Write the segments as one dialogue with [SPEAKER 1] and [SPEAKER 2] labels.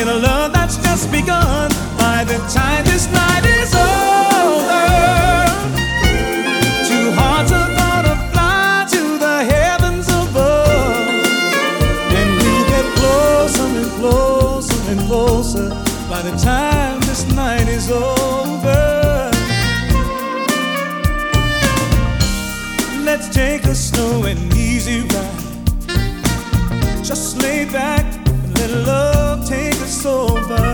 [SPEAKER 1] in a love that's just begun. By the time this night is over, two hearts are gonna fly to the heavens above, and we get closer and closer and closer. By the time this night is over, let's take a slow and easy ride. Just lay back let love take us over.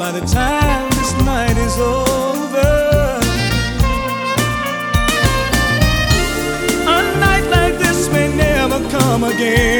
[SPEAKER 1] by the time this night is over. A night like this may never come again.